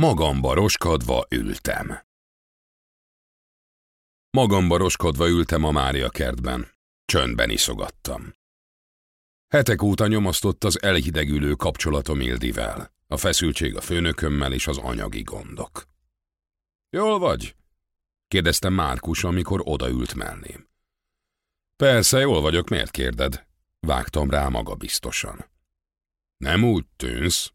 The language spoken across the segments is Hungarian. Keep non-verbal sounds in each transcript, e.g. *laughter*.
Magamba roskadva ültem. Magamba roskadva ültem a Mária kertben. Csöndben iszogattam. Hetek óta nyomasztott az elhidegülő kapcsolatom Ildivel, a feszültség a főnökömmel és az anyagi gondok. Jól vagy? kérdezte Márkus, amikor odaült mellém. Persze, jól vagyok, miért kérded? Vágtam rá maga biztosan. Nem úgy tűnsz,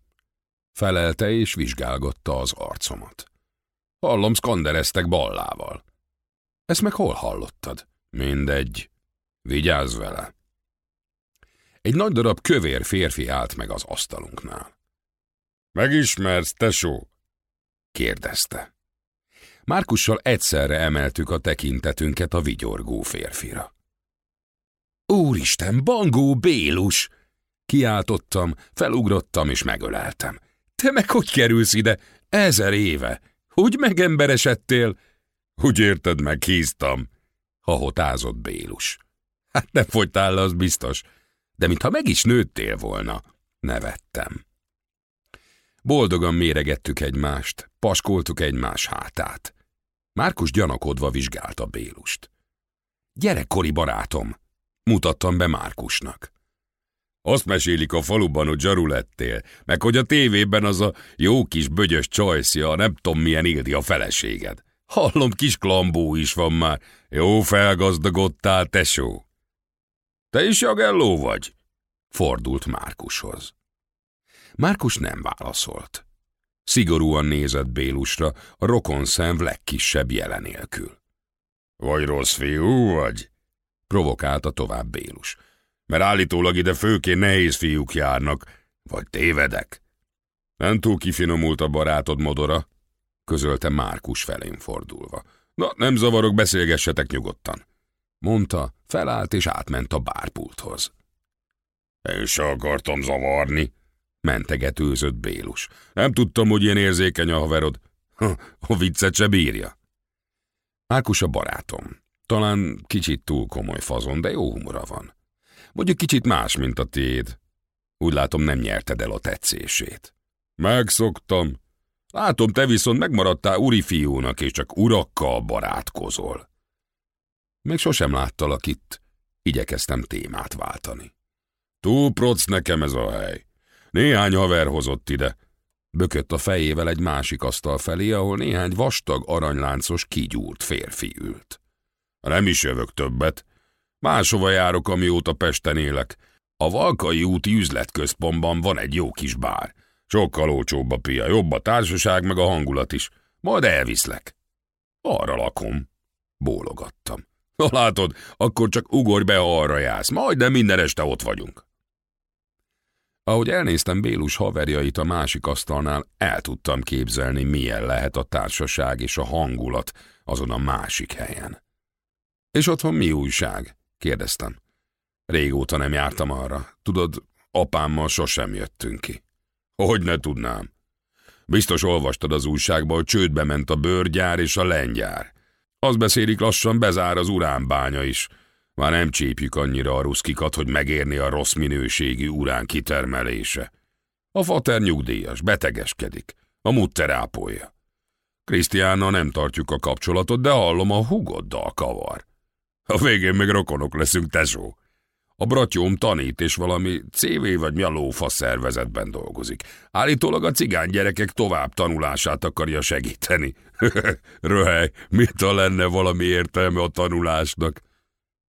felelte és vizsgálgatta az arcomat. Hallom, szkandereztek ballával. Ezt meg hol hallottad? Mindegy. Vigyázz vele. Egy nagy darab kövér férfi állt meg az asztalunknál. Megismersz, tesó? kérdezte. Márkussal egyszerre emeltük a tekintetünket a vigyorgó férfira. Úristen, Bangó Bélus! Kiáltottam, felugrottam és megöleltem. Te meg hogy kerülsz ide? Ezer éve. Hogy megemberesedtél? Úgy érted meg, híztam. Hahotázott Bélus. Hát nem fogytál az biztos. De mintha meg is nőttél volna. Nevettem. Boldogan méregettük egymást, paskoltuk egymás hátát. Márkus gyanakodva vizsgálta Bélust. Gyerekkori barátom, mutattam be Márkusnak. Azt mesélik a faluban, hogy zsaru lettél, meg hogy a tévében az a jó kis bögyös csajszja, nem tudom milyen Ildi a feleséged. Hallom, kis klambó is van már. Jó felgazdagodtál, tesó. Te is jagelló vagy? Fordult Márkushoz. Márkus nem válaszolt. Szigorúan nézett Bélusra, a rokon szemv legkisebb jelenélkül. Vagy rossz fiú vagy? Provokálta tovább Bélus. Mert állítólag ide főként nehéz fiúk járnak. Vagy tévedek? Nem túl kifinomult a barátod modora, közölte Márkus felén fordulva. Na, nem zavarok, beszélgessetek nyugodtan. Mondta, felállt és átment a bárpulthoz. Én se akartam zavarni, mentegetőzött Bélus. Nem tudtam, hogy ilyen érzékeny a haverod. Ha, a viccet se bírja. Márkus a barátom. Talán kicsit túl komoly fazon, de jó humora van. Mondjuk kicsit más, mint a tiéd. Úgy látom, nem nyerted el a tetszését. Megszoktam. Látom, te viszont megmaradtál uri fiúnak, és csak urakkal barátkozol. Még sosem láttalak itt. Igyekeztem témát váltani. Túl proc nekem ez a hely. Néhány haver hozott ide. Bökött a fejével egy másik asztal felé, ahol néhány vastag, aranyláncos, kigyúrt férfi ült. Nem is jövök többet. Máshova járok, amióta Pesten élek. A Valkai úti üzletközpontban van egy jó kis bár. Sokkal olcsóbb a pia, jobb a társaság, meg a hangulat is. Majd elviszlek. Arra lakom. Bólogattam. Ha látod, akkor csak ugorj be, ha arra jársz. Majdnem minden este ott vagyunk. Ahogy elnéztem Bélus haverjait a másik asztalnál, el tudtam képzelni, milyen lehet a társaság és a hangulat azon a másik helyen. És otthon mi újság? Kérdeztem. Régóta nem jártam arra. Tudod, apámmal sosem jöttünk ki. Hogy ne tudnám? Biztos olvastad az újságban, hogy csődbe ment a bőrgyár és a lengyár. Az beszélik lassan bezár az uránbánya is. Már nem csípjük annyira a ruszkikat, hogy megérni a rossz minőségű urán kitermelése. A fater nyugdíjas, betegeskedik. A mutter ápolja. Krisztiánnal nem tartjuk a kapcsolatot, de hallom a hugoddal kavar. A végén még rokonok leszünk, tesó. A bratyóm tanít, és valami CV vagy mi a szervezetben dolgozik. Állítólag a cigány gyerekek tovább tanulását akarja segíteni. *laughs* Röhely, mit ha lenne valami értelme a tanulásnak?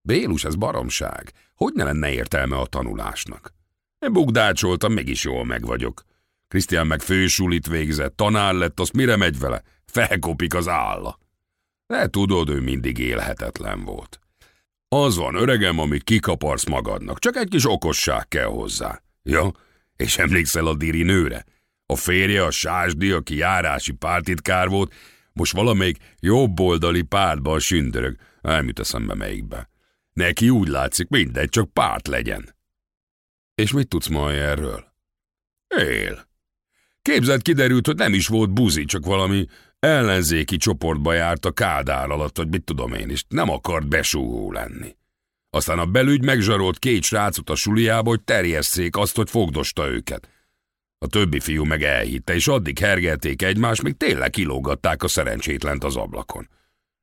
Bélus, ez baromság. Hogy ne lenne értelme a tanulásnak? Én bugdácsoltam, mégis jól meg vagyok. Krisztián meg fősulit végzett, tanár lett, azt mire megy vele? Felkopik az álla. De tudod, ő mindig élhetetlen volt. Az van, öregem, amit kikaparsz magadnak, csak egy kis okosság kell hozzá. Ja, és emlékszel a diri nőre? A férje, a sásdi, aki járási pártitkár volt, most valamelyik jobboldali pártban sündörög. Nem jut eszembe melyikbe. Neki úgy látszik, mindegy, csak párt legyen. És mit tudsz ma erről? Él. Képzeld, kiderült, hogy nem is volt buzi, csak valami ellenzéki csoportba járt a kádár alatt, vagy mit tudom én is, nem akart besúgó lenni. Aztán a belügy megzsarolt két srácot a suliába, hogy terjesszék azt, hogy fogdosta őket. A többi fiú meg elhitte, és addig hergelték egymást, míg tényleg kilógatták a szerencsétlent az ablakon.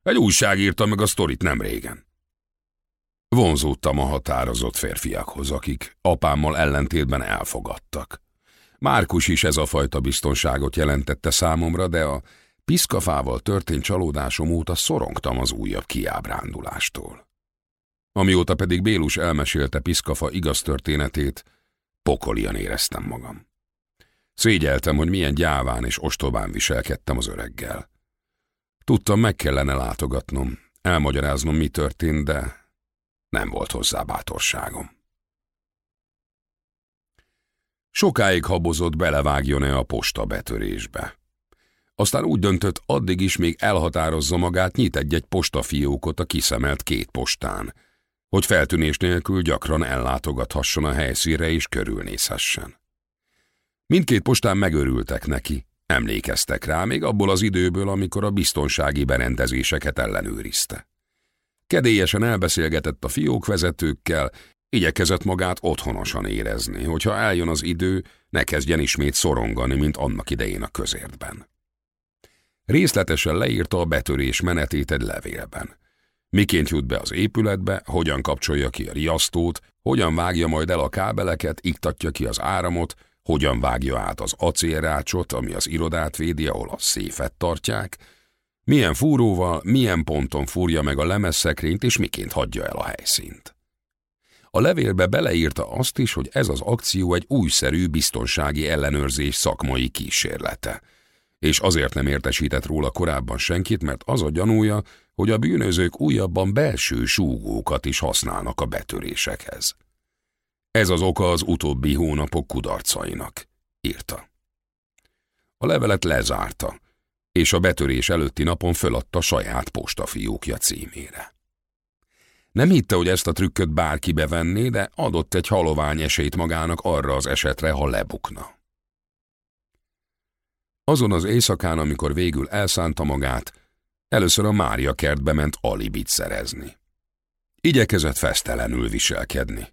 Egy újság írta meg a sztorit nem régen. Vonzódtam a határozott férfiakhoz, akik apámmal ellentétben elfogadtak. Márkus is ez a fajta biztonságot jelentette számomra, de a piszkafával történt csalódásom óta szorongtam az újabb kiábrándulástól. Amióta pedig Bélus elmesélte Piszkafa igaz történetét, pokolian éreztem magam. Szégyeltem, hogy milyen gyáván és ostobán viselkedtem az öreggel. Tudtam, meg kellene látogatnom, elmagyaráznom, mi történt, de nem volt hozzá bátorságom. Sokáig habozott, belevágjon-e a posta betörésbe. Aztán úgy döntött, addig is még elhatározza magát, nyit egy-egy postafiókot a kiszemelt két postán, hogy feltűnés nélkül gyakran ellátogathasson a helyszínre és körülnézhessen. Mindkét postán megörültek neki, emlékeztek rá még abból az időből, amikor a biztonsági berendezéseket ellenőrizte. Kedélyesen elbeszélgetett a fiók vezetőkkel, igyekezett magát otthonosan érezni, hogyha eljön az idő, ne kezdjen ismét szorongani, mint annak idején a közértben. Részletesen leírta a betörés menetét egy levélben. Miként jut be az épületbe, hogyan kapcsolja ki a riasztót, hogyan vágja majd el a kábeleket, iktatja ki az áramot, hogyan vágja át az acélrácsot, ami az irodát védi, ahol a széfet tartják, milyen fúróval, milyen ponton fúrja meg a lemezszekrényt, és miként hagyja el a helyszínt. A levélbe beleírta azt is, hogy ez az akció egy újszerű biztonsági ellenőrzés szakmai kísérlete. És azért nem értesített róla korábban senkit, mert az a gyanúja, hogy a bűnözők újabban belső súgókat is használnak a betörésekhez. Ez az oka az utóbbi hónapok kudarcainak, írta. A levelet lezárta, és a betörés előtti napon föladta saját postafiókja címére. Nem hitte, hogy ezt a trükköt bárki bevenné, de adott egy halovány esélyt magának arra az esetre, ha lebukna. Azon az éjszakán, amikor végül elszánta magát, először a Mária kertbe ment alibit szerezni. Igyekezett fesztelenül viselkedni.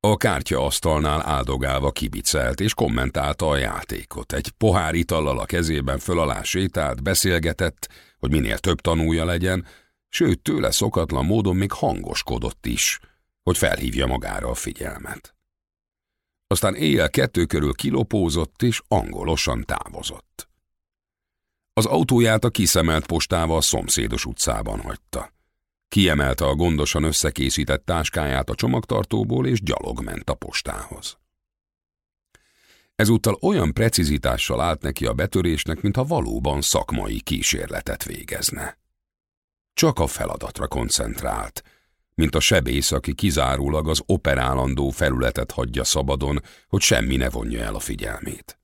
A kártya asztalnál áldogálva kibicelt és kommentálta a játékot. Egy pohár itallal a kezében föl alá sétált, beszélgetett, hogy minél több tanúja legyen, sőt tőle szokatlan módon még hangoskodott is, hogy felhívja magára a figyelmet. Aztán éjjel kettő körül kilopózott és angolosan távozott. Az autóját a kiszemelt postával a szomszédos utcában hagyta. Kiemelte a gondosan összekészített táskáját a csomagtartóból, és gyalog ment a postához. Ezúttal olyan precizitással állt neki a betörésnek, mintha valóban szakmai kísérletet végezne. Csak a feladatra koncentrált, mint a sebész, aki kizárólag az operálandó felületet hagyja szabadon, hogy semmi ne vonja el a figyelmét.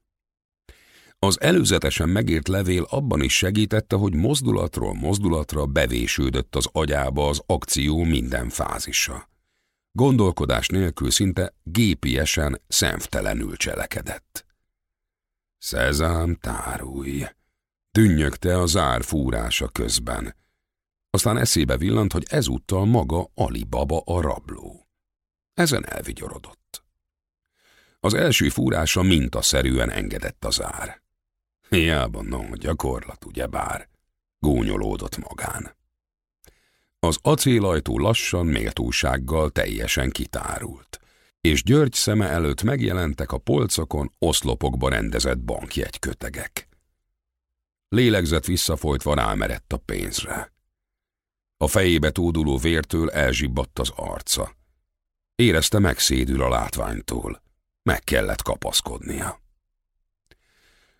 Az előzetesen megírt levél abban is segítette, hogy mozdulatról mozdulatra bevésődött az agyába az akció minden fázisa. Gondolkodás nélkül szinte gépiesen, szemtelenül cselekedett. Szezám, tárulj! Tünnyögte a zár fúrása közben. Aztán eszébe villant, hogy ezúttal maga Alibaba a rabló. Ezen elvigyorodott. Az első fúrása mintaszerűen engedett a zár. Hiába, no, gyakorlat, ugyebár, gúnyolódott magán. Az acélajtó lassan, méltósággal teljesen kitárult, és György szeme előtt megjelentek a polcokon oszlopokba rendezett bankjegykötegek. Lélegzett visszafolytva rámerett a pénzre. A fejébe tóduló vértől elzsibbadt az arca. Érezte megszédül a látványtól. Meg kellett kapaszkodnia.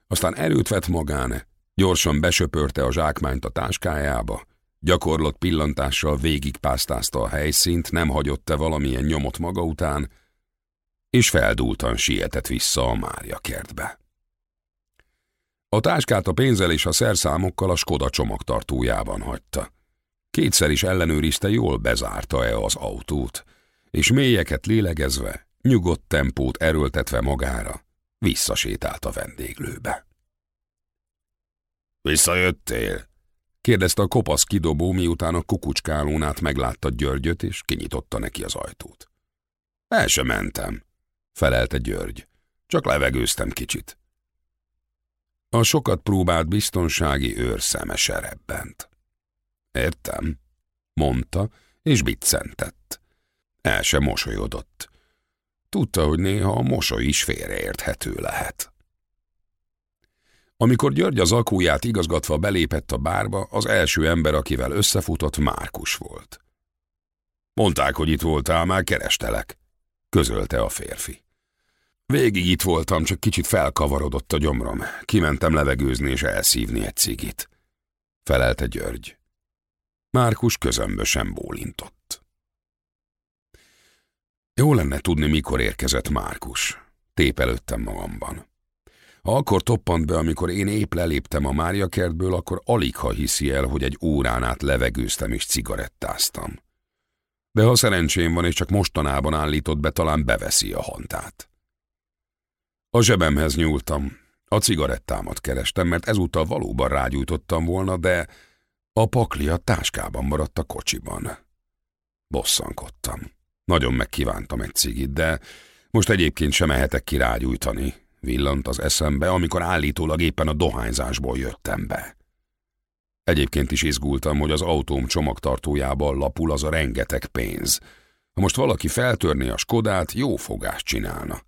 Aztán erőt vett magán, gyorsan besöpörte a zsákmányt a táskájába, gyakorlott pillantással végigpásztázta a helyszínt, nem hagyott-e valamilyen nyomot maga után, és feldúltan sietett vissza a Mária kertbe. A táskát a pénzzel és a szerszámokkal a Skoda csomagtartójában hagyta. Kétszer is ellenőrizte, jól bezárta-e az autót, és mélyeket lélegezve, nyugodt tempót erőltetve magára, visszasétált a vendéglőbe. Visszajöttél? kérdezte a kopasz kidobó, miután a kukucskálónát meglátta Györgyöt, és kinyitotta neki az ajtót. El sem mentem, felelte György. Csak levegőztem kicsit. A sokat próbált biztonsági őr szeme serebbent. Értem, mondta, és biccentett. El sem mosolyodott. Tudta, hogy néha a mosoly is félreérthető lehet. Amikor György az akúját igazgatva belépett a bárba, az első ember, akivel összefutott, Márkus volt. Mondták, hogy itt voltál, már kerestelek, közölte a férfi. Végig itt voltam, csak kicsit felkavarodott a gyomrom. Kimentem levegőzni és elszívni egy cigit. Felelte György. Márkus közömbösen bólintott. Jó lenne tudni, mikor érkezett Márkus. Tépelődtem magamban. Ha akkor toppant be, amikor én épp leléptem a Mária kertből, akkor alig ha hiszi el, hogy egy órán át levegőztem és cigarettáztam. De ha szerencsém van, és csak mostanában állított be, talán beveszi a hantát. A zsebemhez nyúltam. A cigarettámat kerestem, mert ezúttal valóban rágyújtottam volna, de a pakli a táskában maradt a kocsiban. Bosszankodtam. Nagyon megkívántam egy cigit, de most egyébként sem mehetek ki rágyújtani, villant az eszembe, amikor állítólag éppen a dohányzásból jöttem be. Egyébként is izgultam, hogy az autóm csomagtartójában lapul az a rengeteg pénz. Ha most valaki feltörné a Skodát, jó fogást csinálna.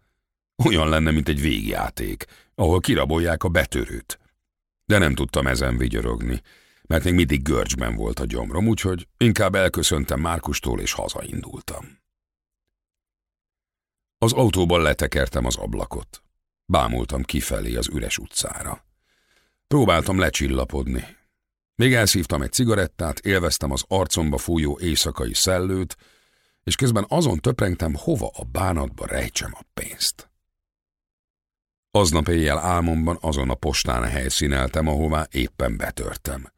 Olyan lenne, mint egy végjáték, ahol kirabolják a betörőt. De nem tudtam ezen vigyörögni, mert még mindig görcsben volt a gyomrom, úgyhogy inkább elköszöntem Márkustól és hazaindultam. Az autóban letekertem az ablakot. Bámultam kifelé az üres utcára. Próbáltam lecsillapodni. Még elszívtam egy cigarettát, élveztem az arcomba fújó éjszakai szellőt, és közben azon töprengtem, hova a bánatba rejtsem a pénzt. Aznap éjjel álmomban azon a postán helyszíneltem, ahová éppen betörtem,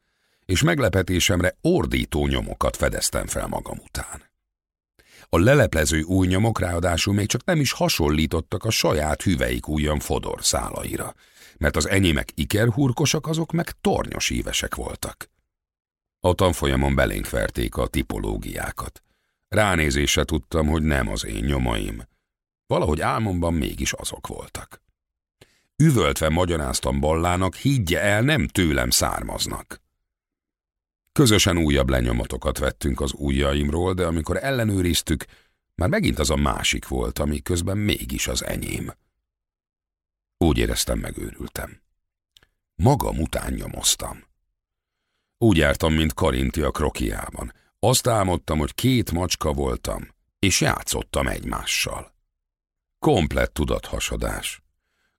és meglepetésemre ordító nyomokat fedeztem fel magam után. A leleplező új ráadásul még csak nem is hasonlítottak a saját hüveik újan fodor szálaira, mert az enyémek ikerhurkosak, azok meg tornyos ívesek voltak. A tanfolyamon belénk verték a tipológiákat. Ránézésre tudtam, hogy nem az én nyomaim. Valahogy álmomban mégis azok voltak. Üvöltve magyaráztam Ballának, higgye el, nem tőlem származnak. Közösen újabb lenyomatokat vettünk az ujjaimról, de amikor ellenőriztük, már megint az a másik volt, ami közben mégis az enyém. Úgy éreztem, megőrültem. Magam után nyomoztam. Úgy jártam, mint Karinti a krokiában. Azt álmodtam, hogy két macska voltam, és játszottam egymással. Komplett tudathasadás.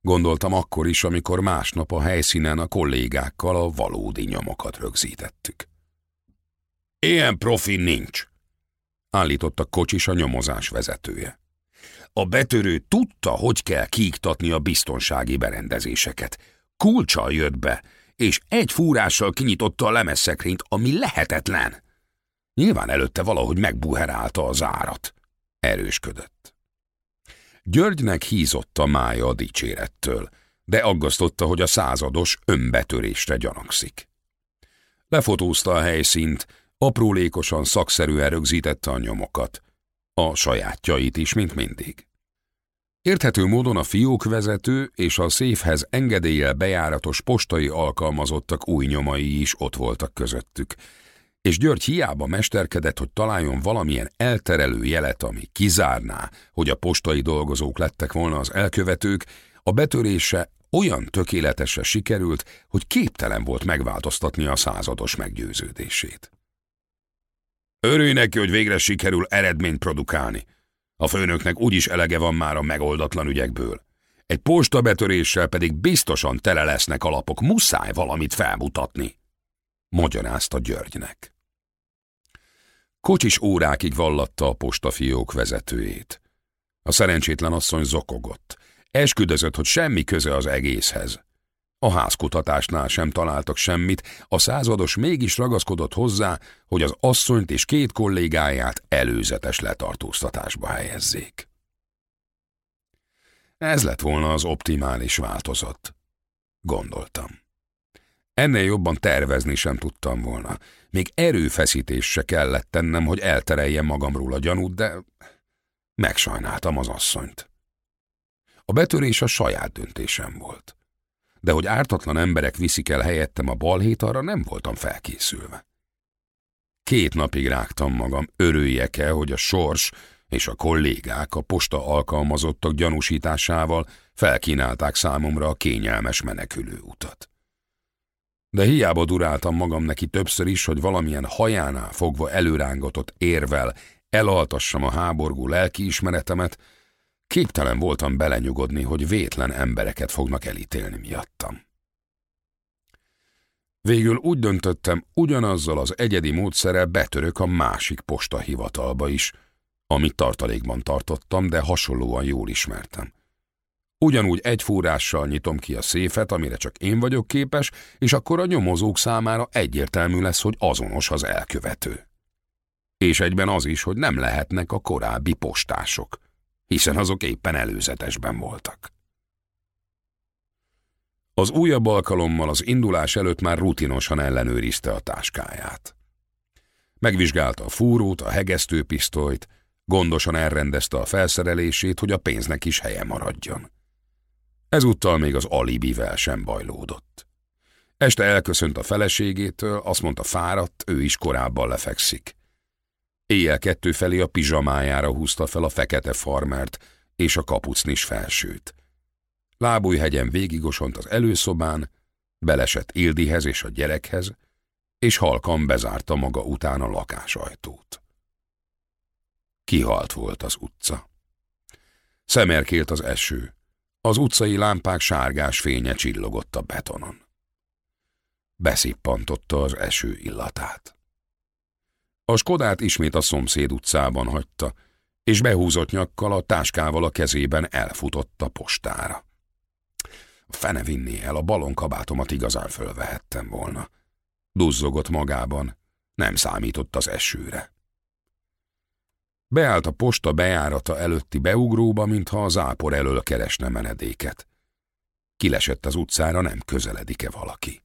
Gondoltam akkor is, amikor másnap a helyszínen a kollégákkal a valódi nyomokat rögzítettük. Ilyen profi nincs, állította Kocsis a nyomozás vezetője. A betörő tudta, hogy kell kiiktatni a biztonsági berendezéseket. Kulcsal jött be, és egy fúrással kinyitotta a lemezszekrényt, ami lehetetlen. Nyilván előtte valahogy megbuherálta az árat. Erősködött. Györgynek hízott a mája a dicsérettől, de aggasztotta, hogy a százados önbetörésre gyanakszik. Lefotózta a helyszínt, aprólékosan szakszerűen rögzítette a nyomokat, a sajátjait is, mint mindig. Érthető módon a fiókvezető és a széfhez engedéllyel bejáratos postai alkalmazottak új nyomai is ott voltak közöttük, és György hiába mesterkedett, hogy találjon valamilyen elterelő jelet, ami kizárná, hogy a postai dolgozók lettek volna az elkövetők, a betörése olyan tökéletesre sikerült, hogy képtelen volt megváltoztatni a százados meggyőződését. Örülj neki, hogy végre sikerül eredményt produkálni. A főnöknek úgyis elege van már a megoldatlan ügyekből. Egy postabetöréssel pedig biztosan tele lesznek alapok, muszáj valamit felmutatni. Magyarázta Györgynek. Kocsis órákig vallatta a postafiók vezetőjét. A szerencsétlen asszony zokogott. Esküdözött, hogy semmi köze az egészhez. A házkutatásnál sem találtak semmit, a százados mégis ragaszkodott hozzá, hogy az asszonyt és két kollégáját előzetes letartóztatásba helyezzék. Ez lett volna az optimális változat, gondoltam. Ennél jobban tervezni sem tudtam volna. Még erőfeszítés se kellett tennem, hogy eltereljem magamról a gyanút, de megsajnáltam az asszonyt. A betörés a saját döntésem volt. De hogy ártatlan emberek viszik el helyettem a balhét, arra nem voltam felkészülve. Két napig rágtam magam, örüljek-e, hogy a sors és a kollégák a posta alkalmazottak gyanúsításával felkínálták számomra a kényelmes menekülő utat. De hiába duráltam magam neki többször is, hogy valamilyen hajánál fogva előrángatott érvel elaltassam a háborgó lelkiismeretemet, képtelen voltam belenyugodni, hogy vétlen embereket fognak elítélni miattam. Végül úgy döntöttem, ugyanazzal az egyedi módszerrel betörök a másik postahivatalba is, amit tartalékban tartottam, de hasonlóan jól ismertem. Ugyanúgy egy fúrással nyitom ki a széfet, amire csak én vagyok képes, és akkor a nyomozók számára egyértelmű lesz, hogy azonos az elkövető. És egyben az is, hogy nem lehetnek a korábbi postások, hiszen azok éppen előzetesben voltak. Az újabb alkalommal az indulás előtt már rutinosan ellenőrizte a táskáját. Megvizsgálta a fúrót, a hegesztőpisztolyt, gondosan elrendezte a felszerelését, hogy a pénznek is helye maradjon. Ezúttal még az alibivel sem bajlódott. Este elköszönt a feleségétől, azt mondta fáradt, ő is korábban lefekszik. Éjjel kettő felé a pizsamájára húzta fel a fekete farmert és a kapucnis felsőt. Lábújhegyen végigosont az előszobán, belesett Ildihez és a gyerekhez, és halkan bezárta maga után a lakásajtót. Kihalt volt az utca. Szemerkélt az eső, az utcai lámpák sárgás fénye csillogott a betonon. Beszippantotta az eső illatát. A Skodát ismét a szomszéd utcában hagyta, és behúzott nyakkal a táskával a kezében elfutott a postára. Fene vinné el, a balonkabátomat igazán fölvehettem volna. Duzzogott magában, nem számított az esőre. Beállt a posta bejárata előtti beugróba, mintha az ápor elől keresne menedéket. Kilesett az utcára, nem közeledik-e valaki.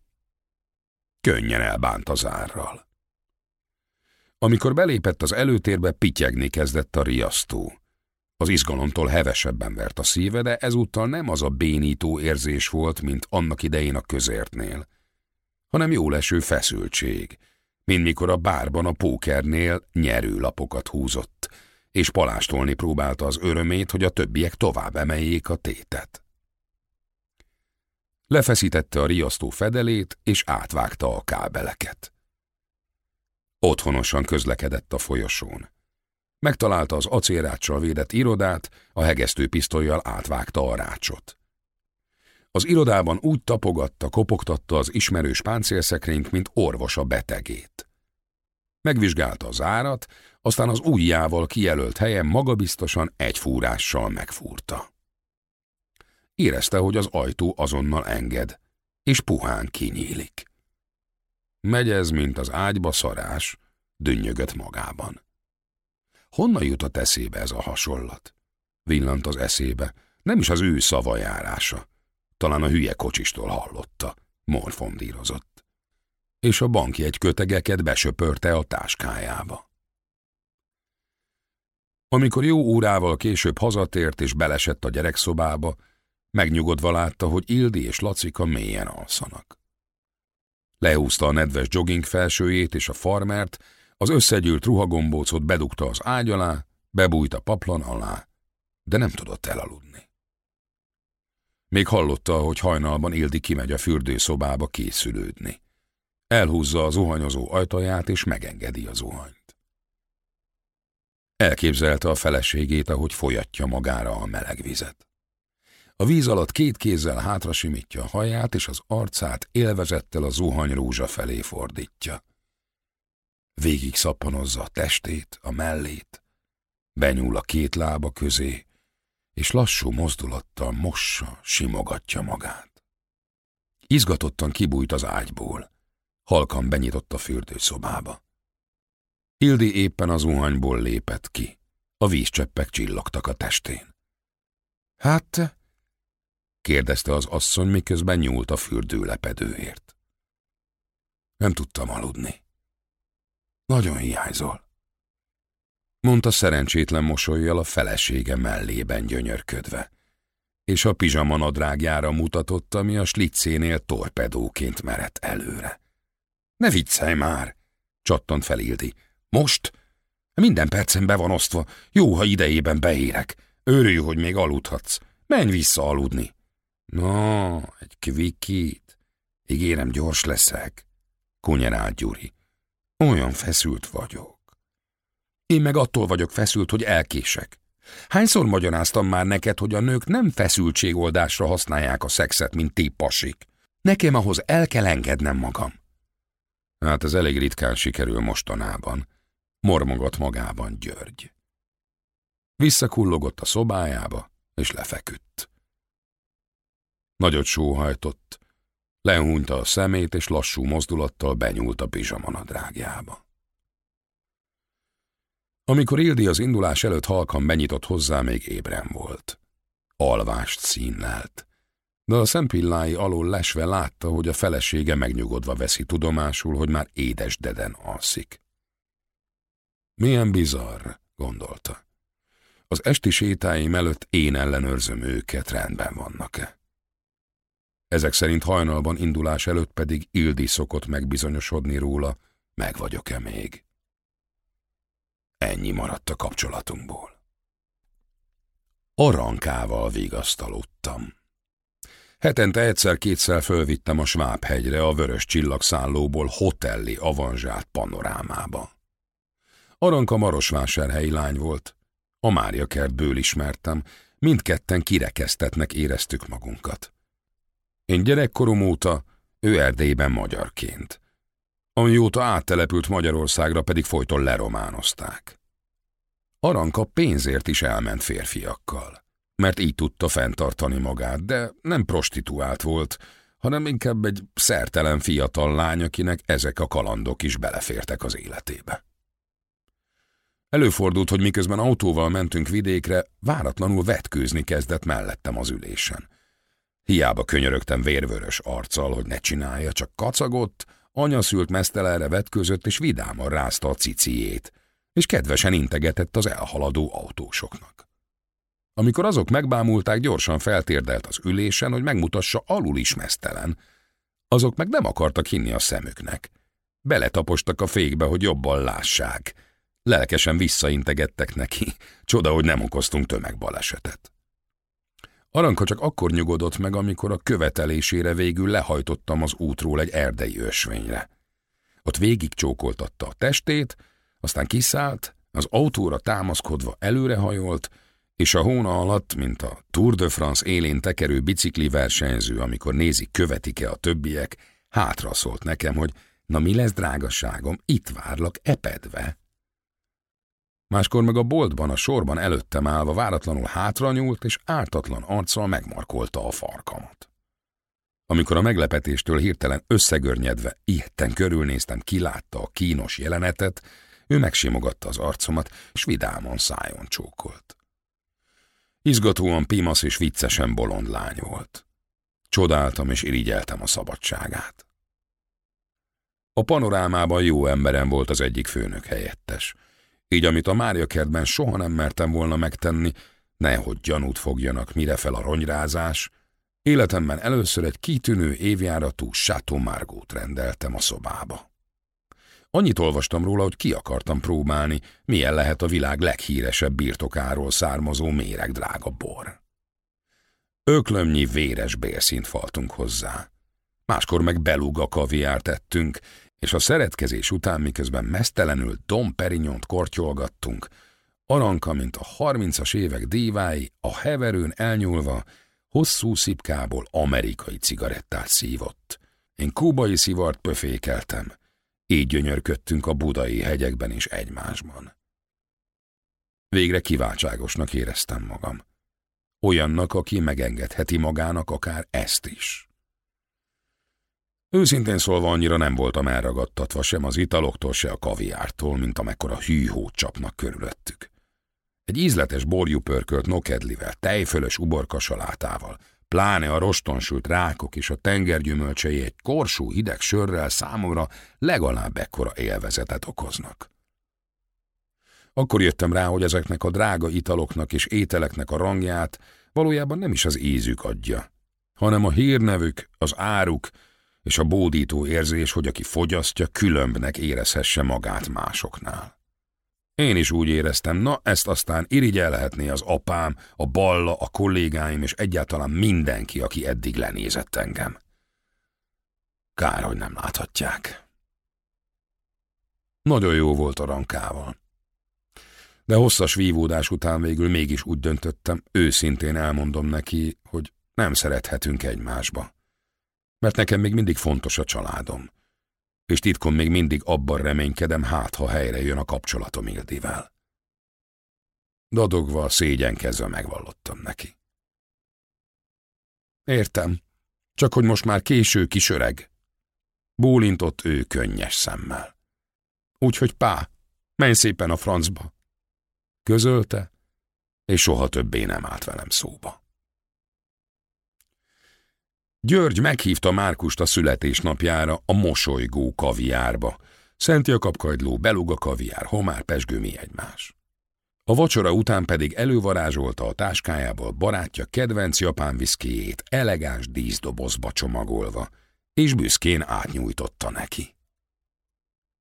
Könnyen elbánt az árral. Amikor belépett az előtérbe, pityegni kezdett a riasztó. Az izgalomtól hevesebben vert a szíve, de ezúttal nem az a bénító érzés volt, mint annak idején a közértnél, hanem jó leső feszültség, mint mikor a bárban a pókernél nyerőlapokat húzott, és palástolni próbálta az örömét, hogy a többiek tovább emeljék a tétet. Lefeszítette a riasztó fedelét, és átvágta a kábeleket. Otthonosan közlekedett a folyosón. Megtalálta az acélráccsal védett irodát, a hegesztő pisztolyjal átvágta a rácsot. Az irodában úgy tapogatta, kopogtatta az ismerős páncélszekrényt, mint orvos a betegét. Megvizsgálta az árat, aztán az ujjával kijelölt helyen magabiztosan egy fúrással megfúrta. Érezte, hogy az ajtó azonnal enged, és puhán kinyílik. Megy ez, mint az ágyba szarás, dünnyögött magában. Honnan jutott eszébe ez a hasonlat? Villant az eszébe, nem is az ő szavajárása. Talán a hülye kocsistól hallotta, morfondírozott. És a banki egy kötegeket besöpörte a táskájába. Amikor jó órával később hazatért és belesett a gyerekszobába, megnyugodva látta, hogy Ildi és Lacika mélyen alszanak. Lehúzta a nedves jogging felsőjét és a farmert, az összegyűlt ruhagombócot bedugta az ágy alá, bebújt a paplan alá, de nem tudott elaludni. Még hallotta, hogy hajnalban Ildi kimegy a fürdőszobába készülődni. Elhúzza az zuhanyozó ajtaját, és megengedi a zuhanyt. Elképzelte a feleségét, ahogy folyatja magára a meleg vizet. A víz alatt két kézzel hátra simítja a haját, és az arcát élvezettel a zuhany rózsa felé fordítja. Végig szappanozza a testét, a mellét, benyúl a két lába közé, és lassú mozdulattal mossa, simogatja magát. Izgatottan kibújt az ágyból, halkan benyitott a fürdőszobába. Ildi éppen az zuhanyból lépett ki, a vízcseppek csillogtak a testén. Hát, kérdezte az asszony, miközben nyúlt a fürdőlepedőért. Nem tudtam aludni. Nagyon hiányzol. Mondta szerencsétlen mosolyjal a felesége mellében gyönyörködve. és a pizsamanadrágjára mutatott, ami a slicénél torpedóként merett előre. Ne viccelj már! csattant fel Ildi. Most? Minden percen be van osztva. Jó, ha idejében beérek. Örülj, hogy még aludhatsz. Menj vissza aludni. No, egy kvikit. Ígérem, gyors leszek. Kunyerált Gyuri. Olyan feszült vagyok. Én meg attól vagyok feszült, hogy elkések. Hányszor magyaráztam már neked, hogy a nők nem feszültségoldásra használják a szexet, mint ti pasik? Nekem ahhoz el kell engednem magam. Hát ez elég ritkán sikerül mostanában. Mormogott magában György. Visszakullogott a szobájába, és lefeküdt. Nagyot sóhajtott, lehúnyta a szemét, és lassú mozdulattal benyúlt a pizsamanadrágjába. Amikor Ildi az indulás előtt halkan benyitott hozzá, még ébren volt. Alvást színlelt, de a szempillái alól lesve látta, hogy a felesége megnyugodva veszi tudomásul, hogy már édes deden alszik. Milyen bizarr, gondolta. Az esti sétáim előtt én ellenőrzöm őket, rendben vannak-e. Ezek szerint hajnalban indulás előtt pedig Ildi szokott megbizonyosodni róla, meg vagyok-e még. Ennyi maradt a kapcsolatunkból. Arankával vigasztalódtam. Hetente egyszer-kétszer fölvittem a Svábhegyre a vörös csillagszállóból hotelli avanzsát panorámába. Aranka marosvásárhelyi lány volt. A Mária kertből ismertem, mindketten kirekesztetnek éreztük magunkat. Én gyerekkorom óta, ő Erdélyben magyarként. Amióta áttelepült Magyarországra pedig folyton lerománozták. Aranka pénzért is elment férfiakkal, mert így tudta fenntartani magát, de nem prostituált volt, hanem inkább egy szertelen fiatal lány, akinek ezek a kalandok is belefértek az életébe. Előfordult, hogy miközben autóval mentünk vidékre, váratlanul vetkőzni kezdett mellettem az ülésen. Hiába könyörögtem vérvörös arccal, hogy ne csinálja, csak kacagott, anyaszült mesztelenre vetközött és vidáman rázta a ciciét, és kedvesen integetett az elhaladó autósoknak. Amikor azok megbámulták, gyorsan feltérdelt az ülésen, hogy megmutassa alul is mesztelen. Azok meg nem akartak hinni a szemüknek. Beletapostak a fékbe, hogy jobban lássák. Lelkesen visszaintegettek neki. Csoda, hogy nem okoztunk tömegbalesetet. Aranka csak akkor nyugodott meg, amikor a követelésére végül lehajtottam az útról egy erdei ösvényre. Ott végig csókoltatta a testét, aztán kiszállt, az autóra támaszkodva előrehajolt, és a hóna alatt, mint a Tour de France élén tekerő bicikli versenyző, amikor nézik, követik-e a többiek, hátra szólt nekem, hogy na mi lesz, drágaságom, itt várlak epedve. Máskor meg a boltban a sorban előttem állva váratlanul hátra nyúlt, és ártatlan arccal megmarkolta a farkamat. Amikor a meglepetéstől hirtelen összegörnyedve, ihetten körülnéztem, kilátta a kínos jelenetet, ő megsimogatta az arcomat, és vidámon szájon csókolt. Izgatóan pimasz és viccesen bolond lány volt. Csodáltam és irigyeltem a szabadságát. A panorámában jó emberem volt az egyik főnök helyettes. Így amit a Mária kertben soha nem mertem volna megtenni, nehogy gyanút fogjanak mire fel a ronyrázás, életemben először egy kitűnő évjáratú Margót rendeltem a szobába. Annyit olvastam róla, hogy ki akartam próbálni, milyen lehet a világ leghíresebb birtokáról származó méreg drága bor. Öklömnyi véres bélszint faltunk hozzá. Máskor meg beluga kaviárt ettünk, és a szeretkezés után miközben mesztelenül Dom Perignont kortyolgattunk, Aranka, mint a harmincas évek dívái, a heverőn elnyúlva, hosszú szipkából amerikai cigarettát szívott. Én kubai szivart pöfékeltem, így gyönyörködtünk a budai hegyekben és egymásban. Végre kiváltságosnak éreztem magam. Olyannak, aki megengedheti magának akár ezt is. Őszintén szólva annyira nem voltam elragadtatva sem az italoktól, se a kaviártól, mint amekkora hűhót csapnak körülöttük. Egy ízletes borjú pörkölt nokedlivel, tejfölös uborka salátával, pláne a rostonsült rákok és a tengergyümölcsei egy korsó hideg sörrel számomra legalább ekkora élvezetet okoznak. Akkor jöttem rá, hogy ezeknek a drága italoknak és ételeknek a rangját valójában nem is az ízük adja, hanem a hírnevük, az áruk és a bódító érzés, hogy aki fogyasztja, különbnek érezhesse magát másoknál. Én is úgy éreztem, na ezt aztán irigyelhetné az apám, a balla, a kollégáim és egyáltalán mindenki, aki eddig lenézett engem. Kár, hogy nem láthatják. Nagyon jó volt a rankával. De hosszas vívódás után végül mégis úgy döntöttem, őszintén elmondom neki, hogy nem szerethetünk egymásba. Mert nekem még mindig fontos a családom. És titkon még mindig abban reménykedem, hát ha helyre jön a kapcsolatom Ildivel. Dadogva, szégyenkezve megvallottam neki. Értem, csak hogy most már késő kis öreg. Bólintott ő könnyes szemmel. Úgyhogy pá, menj szépen a francba. Közölte, és soha többé nem állt velem szóba. György meghívta Márkust a születésnapjára a mosolygó kaviárba. Szent Jakab kagyló, beluga kaviár, homár, pesgő, mi egymás. A vacsora után pedig elővarázsolta a táskájából barátja kedvenc japán viszkijét elegáns díszdobozba csomagolva, és büszkén átnyújtotta neki.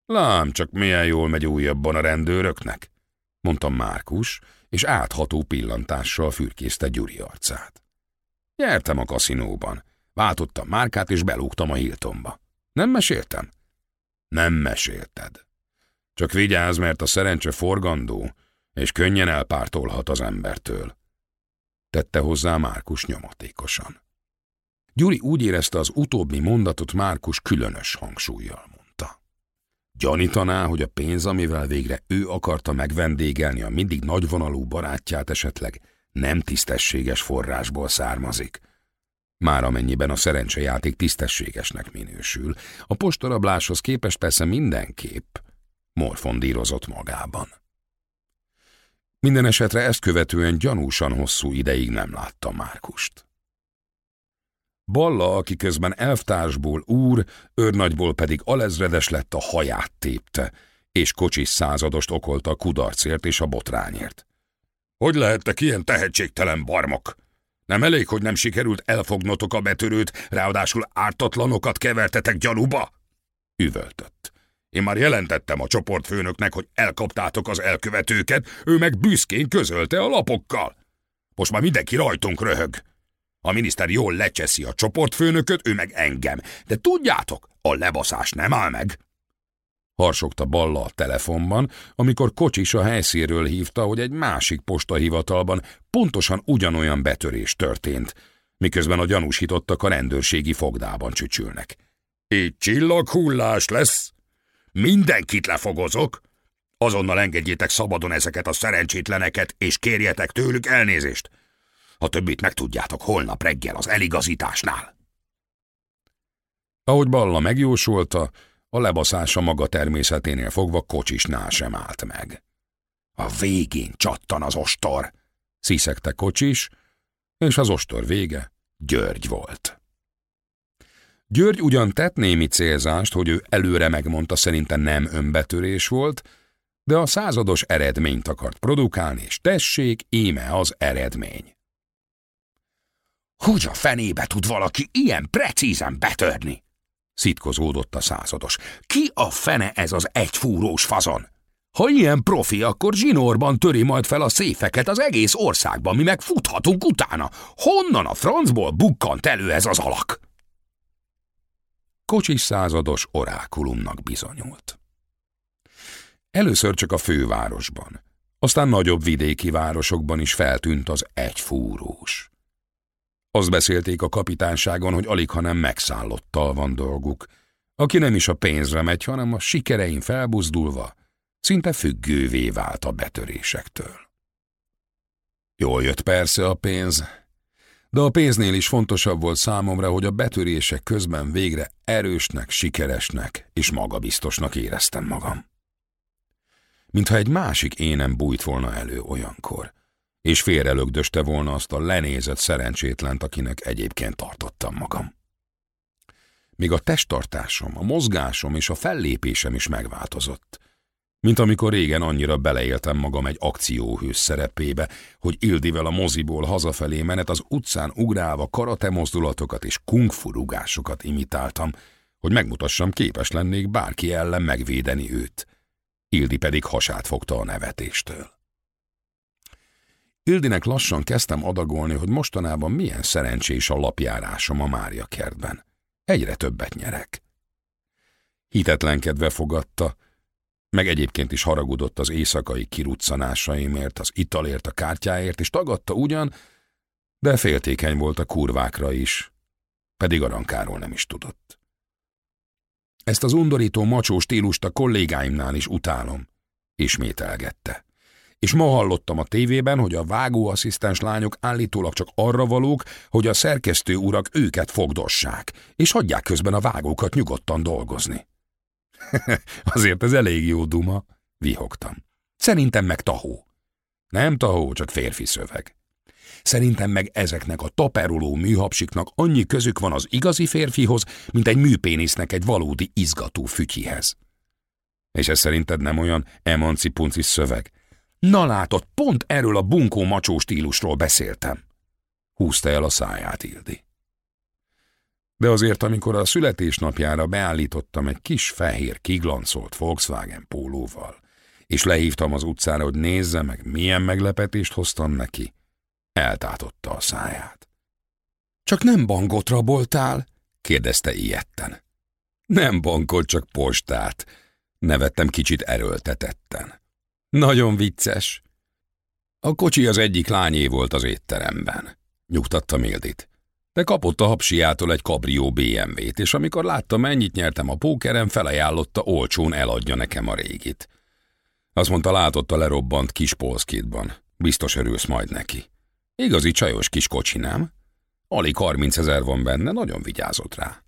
Lám, csak milyen jól megy újabban a rendőröknek, mondta Márkus, és átható pillantással fürkészte Gyuri arcát. Nyertem a kaszinóban, váltottam márkát és belúgtam a Hiltonba. Nem meséltem? Nem mesélted. Csak vigyázz, mert a szerencse forgandó, és könnyen elpártolhat az embertől. Tette hozzá Márkus nyomatékosan. Gyuri úgy érezte az utóbbi mondatot Márkus különös hangsúlyjal mondta. Gyanítaná, hogy a pénz, amivel végre ő akarta megvendégelni a mindig nagyvonalú barátját esetleg nem tisztességes forrásból származik. Már amennyiben a szerencsejáték tisztességesnek minősül, a postarabláshoz képest persze mindenképp morfondírozott magában. Minden esetre ezt követően gyanúsan hosszú ideig nem látta Márkust. Balla, aki közben elvtársból úr, őrnagyból pedig alezredes lett, a haját tépte, és kocsis századost okolta a kudarcért és a botrányért. Hogy lehettek ilyen tehetségtelen barmok? Nem elég, hogy nem sikerült elfognotok a betörőt, ráadásul ártatlanokat kevertetek gyanúba? Üvöltött. Én már jelentettem a csoportfőnöknek, hogy elkaptátok az elkövetőket, ő meg büszkén közölte a lapokkal. Most már mindenki rajtunk röhög. A miniszter jól lecseszi a csoportfőnököt, ő meg engem. De tudjátok, a lebaszás nem áll meg. Harsogta Balla a telefonban, amikor Kocsis a helyszíről hívta, hogy egy másik postahivatalban pontosan ugyanolyan betörés történt, miközben a gyanúsítottak a rendőrségi fogdában csücsülnek. Így csillaghullás lesz? Mindenkit lefogozok? Azonnal engedjétek szabadon ezeket a szerencsétleneket, és kérjetek tőlük elnézést. A többit megtudjátok holnap reggel az eligazításnál. Ahogy Balla megjósolta, a lebaszása maga természeténél fogva kocsisnál sem állt meg. A végén csattan az ostor, sziszegte kocsis, és az ostor vége György volt. György ugyan tett némi célzást, hogy ő előre megmondta, szerinte nem önbetörés volt, de a százados eredményt akart produkálni, és tessék, íme az eredmény. Hogy a fenébe tud valaki ilyen precízen betörni? Szitkozódott a százados. Ki a fene ez az egyfúrós fazon? Ha ilyen profi, akkor zsinórban töri majd fel a széfeket az egész országban, mi meg futhatunk utána. Honnan a francból bukkant elő ez az alak? Kocsis százados orákulumnak bizonyult. Először csak a fővárosban, aztán nagyobb vidéki városokban is feltűnt az egyfúrós. Azt beszélték a kapitánságon, hogy alig, hanem megszállottal van dolguk, aki nem is a pénzre megy, hanem a sikerein felbuzdulva, szinte függővé vált a betörésektől. Jól jött persze a pénz, de a pénznél is fontosabb volt számomra, hogy a betörések közben végre erősnek, sikeresnek és magabiztosnak éreztem magam. Mintha egy másik énem bújt volna elő olyankor – és félrelögdöste volna azt a lenézett szerencsétlent, akinek egyébként tartottam magam. Még a testtartásom, a mozgásom és a fellépésem is megváltozott. mint amikor régen annyira beleéltem magam egy akcióhős szerepébe, hogy Ildivel a moziból hazafelé menet az utcán ugrálva karate mozdulatokat és kungfu rugásokat imitáltam, hogy megmutassam, képes lennék bárki ellen megvédeni őt. Ildi pedig hasát fogta a nevetéstől. Ildinek lassan kezdtem adagolni, hogy mostanában milyen szerencsés a lapjárásom a Mária kertben. Egyre többet nyerek. Hitetlenkedve fogadta, meg egyébként is haragudott az éjszakai kiruccanásaimért, az italért, a kártyáért, és tagadta ugyan, de féltékeny volt a kurvákra is, pedig arankáról nem is tudott. Ezt az undorító macsó stílust a kollégáimnál is utálom, ismételgette. És ma hallottam a tévében, hogy a vágóasszisztens lányok állítólag csak arra valók, hogy a szerkesztő urak őket fogdossák, és hagyják közben a vágókat nyugodtan dolgozni. *laughs* Azért ez elég jó duma, vihogtam. Szerintem meg tahó. Nem tahó, csak férfi szöveg. Szerintem meg ezeknek a taperoló műhapsiknak annyi közük van az igazi férfihoz, mint egy műpénisznek egy valódi izgató fütyihez. És ez szerinted nem olyan emancipunci szöveg? Na látod, pont erről a bunkó macsó stílusról beszéltem. Húzta el a száját Ildi. De azért, amikor a születésnapjára beállítottam egy kis fehér kiglancolt Volkswagen pólóval, és lehívtam az utcára, hogy nézze meg, milyen meglepetést hoztam neki, eltátotta a száját. Csak nem bankot raboltál? kérdezte ilyetten. Nem bankot, csak postát, nevettem kicsit erőltetetten. Nagyon vicces. A kocsi az egyik lányé volt az étteremben, nyugtatta Mildit de kapott a hapsiától egy kabrió BMW-t, és amikor látta, mennyit nyertem a pókerem, felajánlotta olcsón eladja nekem a régit. Azt mondta, látott a lerobbant kis polszkitban. Biztos örülsz majd neki. Igazi csajos kis kocsi, nem? Alig 30 ezer van benne, nagyon vigyázott rá.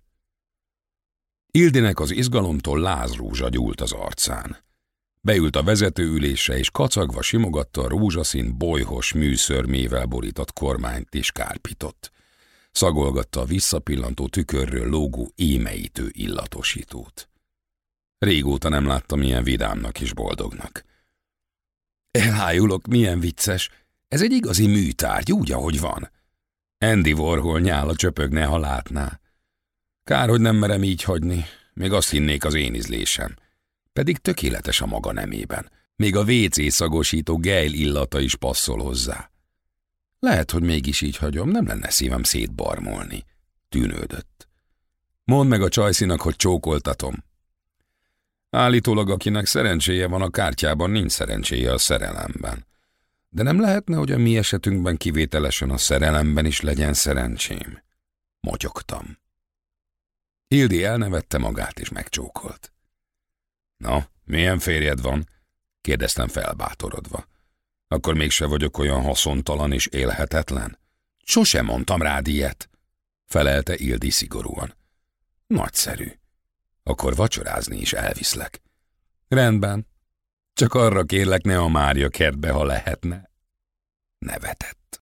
Ildinek az izgalomtól lázrúzsa gyúlt az arcán. Beült a vezetőülésre, és kacagva simogatta a rózsaszín, bolyhos műszörmével borított kormányt és kárpitott szagolgatta a visszapillantó tükörről lógó émeítő illatosítót. Régóta nem láttam ilyen vidámnak és boldognak. Elhájulok, milyen vicces. Ez egy igazi műtárgy, úgy, ahogy van. Andy Warhol nyála csöpögne, ha látná. Kár, hogy nem merem így hagyni, még azt hinnék az én ízlésem. Pedig tökéletes a maga nemében. Még a WC szagosító gejl illata is passzol hozzá. Lehet, hogy mégis így hagyom, nem lenne szívem szétbarmolni. Tűnődött. Mondd meg a csajszinak, hogy csókoltatom. Állítólag, akinek szerencséje van a kártyában, nincs szerencséje a szerelemben. De nem lehetne, hogy a mi esetünkben kivételesen a szerelemben is legyen szerencsém? Motyogtam. Hildi elnevette magát és megcsókolt. Na, milyen férjed van? kérdeztem felbátorodva. Akkor mégse vagyok olyan haszontalan és élhetetlen? Sosem mondtam rád ilyet, felelte Ildi szigorúan. Nagyszerű. Akkor vacsorázni is elviszlek. Rendben. Csak arra kérlek, ne a Mária kertbe, ha lehetne. Nevetett.